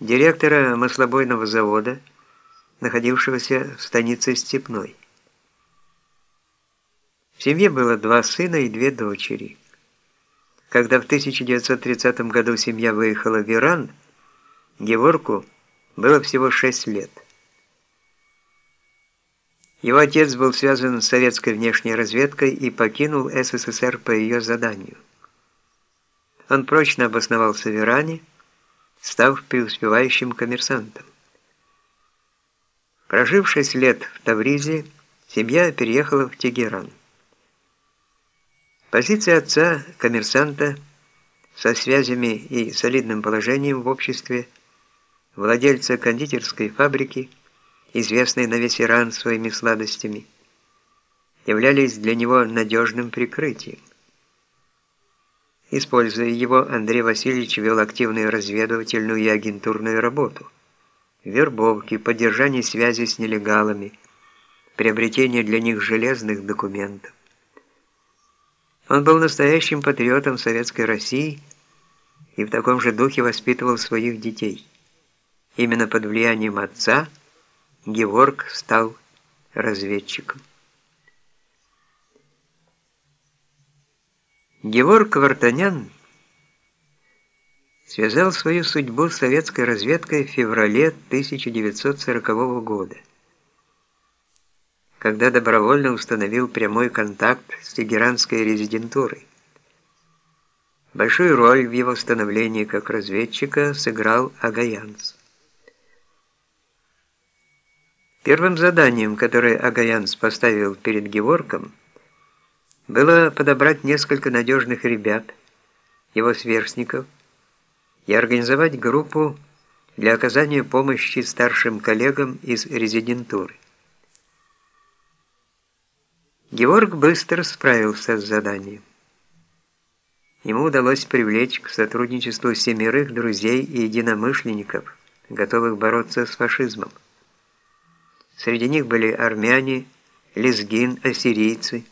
директора маслобойного завода, находившегося в станице Степной. В семье было два сына и две дочери. Когда в 1930 году семья выехала в Иран, Геворку было всего 6 лет. Его отец был связан с советской внешней разведкой и покинул СССР по ее заданию. Он прочно обосновался в Иране, став преуспевающим коммерсантом. Прожив 6 лет в Тавризе, семья переехала в Тегеран. Позиция отца, коммерсанта, со связями и солидным положением в обществе, владельца кондитерской фабрики, известной на весь Иран своими сладостями, являлись для него надежным прикрытием. Используя его, Андрей Васильевич вел активную разведывательную и агентурную работу, вербовки, поддержание связи с нелегалами, приобретение для них железных документов. Он был настоящим патриотом Советской России и в таком же духе воспитывал своих детей. Именно под влиянием отца Геворг стал разведчиком. Геворг Вартанян связал свою судьбу с советской разведкой в феврале 1940 года когда добровольно установил прямой контакт с тегеранской резидентурой. Большую роль в его становлении как разведчика сыграл Агаянц. Первым заданием, которое Агаянц поставил перед Геворком, было подобрать несколько надежных ребят, его сверстников, и организовать группу для оказания помощи старшим коллегам из резидентуры. Георг быстро справился с заданием. Ему удалось привлечь к сотрудничеству семерых друзей и единомышленников, готовых бороться с фашизмом. Среди них были армяне, лезгин, ассирийцы,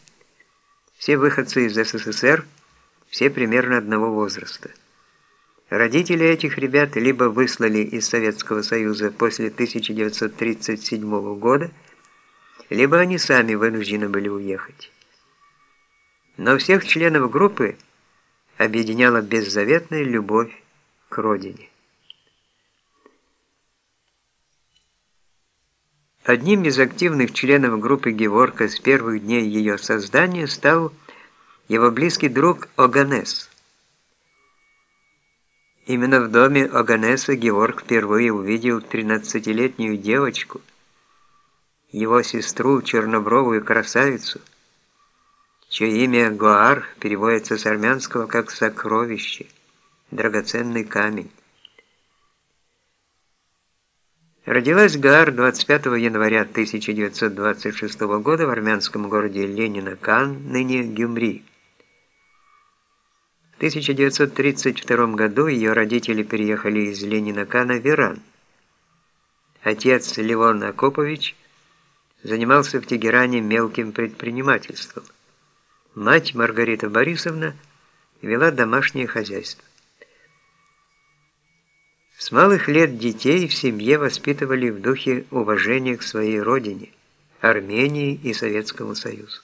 все выходцы из СССР, все примерно одного возраста. Родители этих ребят либо выслали из Советского Союза после 1937 года, либо они сами вынуждены были уехать. Но всех членов группы объединяла беззаветная любовь к родине. Одним из активных членов группы Геворка с первых дней ее создания стал его близкий друг Оганес. Именно в доме Оганеса Георг впервые увидел 13-летнюю девочку – его сестру, чернобровую красавицу, чье имя Гоар переводится с армянского как «сокровище», «драгоценный камень». Родилась Гаар 25 января 1926 года в армянском городе Ленина-Кан, ныне Гюмри. В 1932 году ее родители переехали из Ленина-Кана в Иран. Отец Левон Акопович – занимался в Тегеране мелким предпринимательством. Мать Маргарита Борисовна вела домашнее хозяйство. С малых лет детей в семье воспитывали в духе уважения к своей родине, Армении и Советскому Союзу.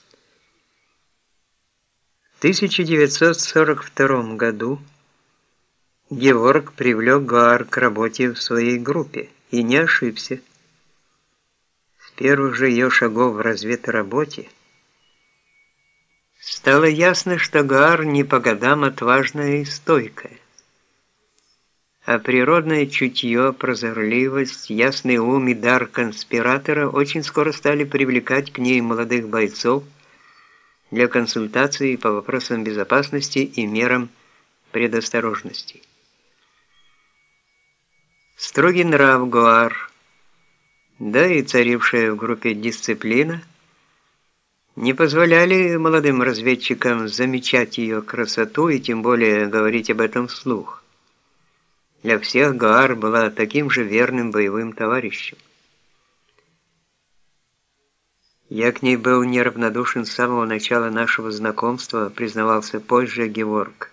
В 1942 году Геворг привлек Гуар к работе в своей группе и не ошибся первых же ее шагов в разведработе, стало ясно, что Гаар не по годам отважная и стойкая. А природное чутье, прозорливость, ясный ум и дар конспиратора очень скоро стали привлекать к ней молодых бойцов для консультаций по вопросам безопасности и мерам предосторожности. Строгий нрав Гуар – да и царившая в группе дисциплина, не позволяли молодым разведчикам замечать ее красоту и тем более говорить об этом вслух. Для всех Гаар была таким же верным боевым товарищем. Я к ней был неравнодушен с самого начала нашего знакомства, признавался позже Геворг.